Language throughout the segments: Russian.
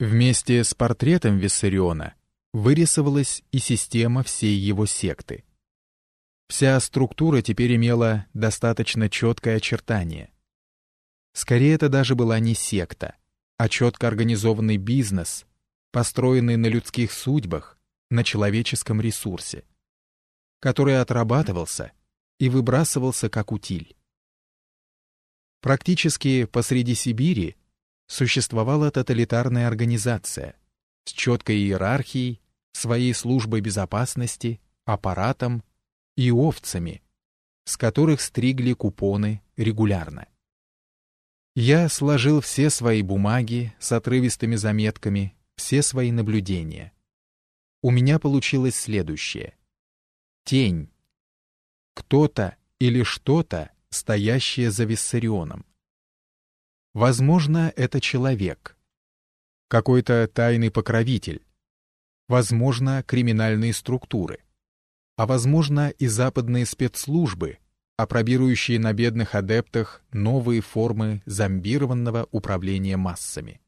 Вместе с портретом Виссариона вырисовалась и система всей его секты. Вся структура теперь имела достаточно четкое очертание. Скорее, это даже была не секта, а четко организованный бизнес, построенный на людских судьбах, на человеческом ресурсе, который отрабатывался и выбрасывался как утиль. Практически посреди Сибири существовала тоталитарная организация с четкой иерархией, своей службой безопасности, аппаратом и овцами, с которых стригли купоны регулярно. Я сложил все свои бумаги с отрывистыми заметками, все свои наблюдения. У меня получилось следующее. Тень. Кто-то или что-то, стоящее за Виссарионом. Возможно, это человек. Какой-то тайный покровитель. Возможно, криминальные структуры. А возможно, и западные спецслужбы, опробирующие на бедных адептах новые формы зомбированного управления массами.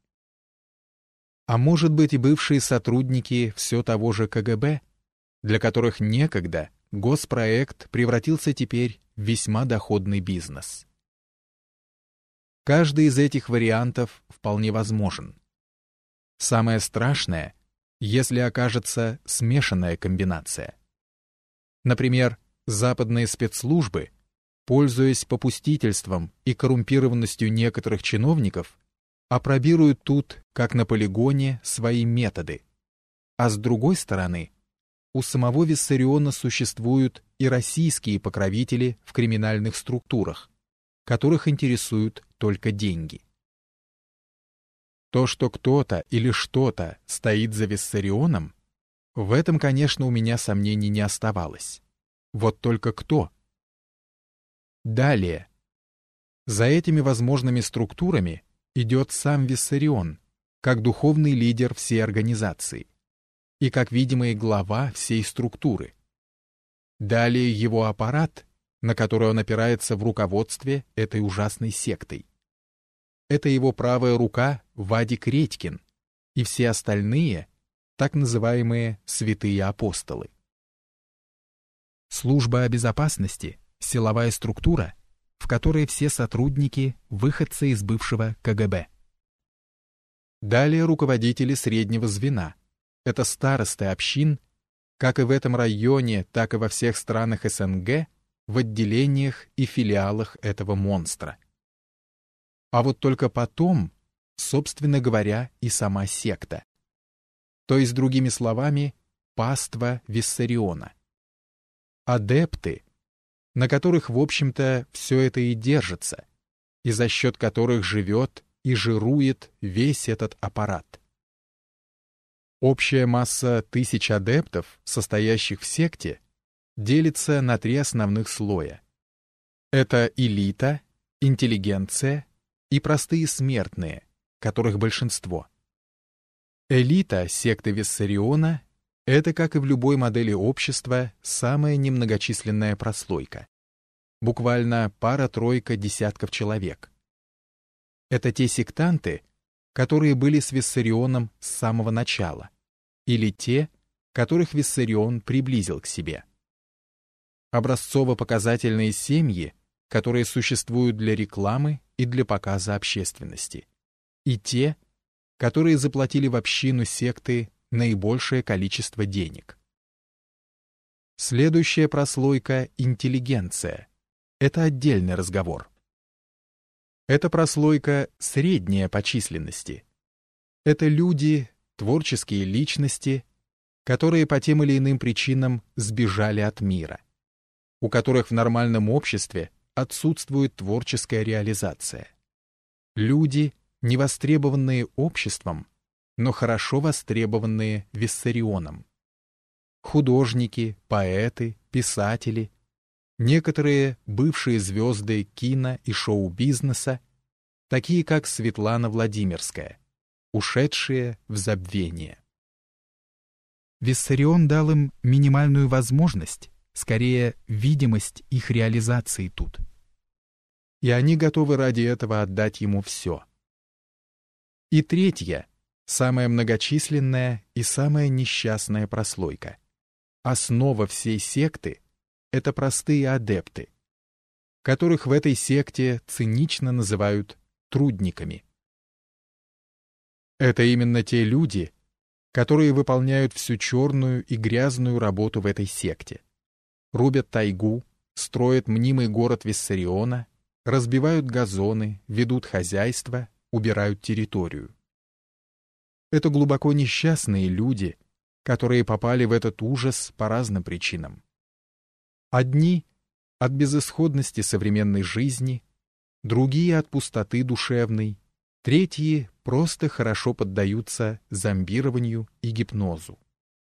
А может быть и бывшие сотрудники все того же КГБ, для которых некогда госпроект превратился теперь в весьма доходный бизнес. Каждый из этих вариантов вполне возможен. Самое страшное, если окажется смешанная комбинация. Например, западные спецслужбы – пользуясь попустительством и коррумпированностью некоторых чиновников, опробируют тут, как на полигоне, свои методы. А с другой стороны, у самого Виссариона существуют и российские покровители в криминальных структурах, которых интересуют только деньги. То, что кто-то или что-то стоит за Виссарионом, в этом, конечно, у меня сомнений не оставалось. Вот только кто? Далее. За этими возможными структурами идет сам Виссарион, как духовный лидер всей организации и как видимый глава всей структуры. Далее его аппарат, на который он опирается в руководстве этой ужасной сектой. Это его правая рука Вадик Редькин и все остальные, так называемые святые апостолы. Служба безопасности силовая структура, в которой все сотрудники – выходцы из бывшего КГБ. Далее руководители среднего звена. Это старосты общин, как и в этом районе, так и во всех странах СНГ, в отделениях и филиалах этого монстра. А вот только потом, собственно говоря, и сама секта. То есть, другими словами, паства Виссариона. Адепты, на которых, в общем-то, все это и держится, и за счет которых живет и жирует весь этот аппарат. Общая масса тысяч адептов, состоящих в секте, делится на три основных слоя. Это элита, интеллигенция и простые смертные, которых большинство. Элита секты Виссариона это, как и в любой модели общества, самая немногочисленная прослойка. Буквально пара-тройка десятков человек. Это те сектанты, которые были с Виссарионом с самого начала, или те, которых Виссарион приблизил к себе. Образцово-показательные семьи, которые существуют для рекламы и для показа общественности. И те, которые заплатили в общину секты наибольшее количество денег. Следующая прослойка — интеллигенция. Это отдельный разговор. Эта прослойка средняя по численности. Это люди, творческие личности, которые по тем или иным причинам сбежали от мира, у которых в нормальном обществе отсутствует творческая реализация. Люди, невостребованные обществом, но хорошо востребованные Виссарионом. Художники, поэты, писатели, некоторые бывшие звезды кино и шоу-бизнеса, такие как Светлана Владимирская, ушедшие в забвение. Виссарион дал им минимальную возможность, скорее видимость их реализации тут. И они готовы ради этого отдать ему все. И третье, самая многочисленная и самая несчастная прослойка. Основа всей секты — это простые адепты, которых в этой секте цинично называют трудниками. Это именно те люди, которые выполняют всю черную и грязную работу в этой секте. Рубят тайгу, строят мнимый город Виссариона, разбивают газоны, ведут хозяйство, убирают территорию. Это глубоко несчастные люди, которые попали в этот ужас по разным причинам. Одни — от безысходности современной жизни, другие — от пустоты душевной, третьи просто хорошо поддаются зомбированию и гипнозу.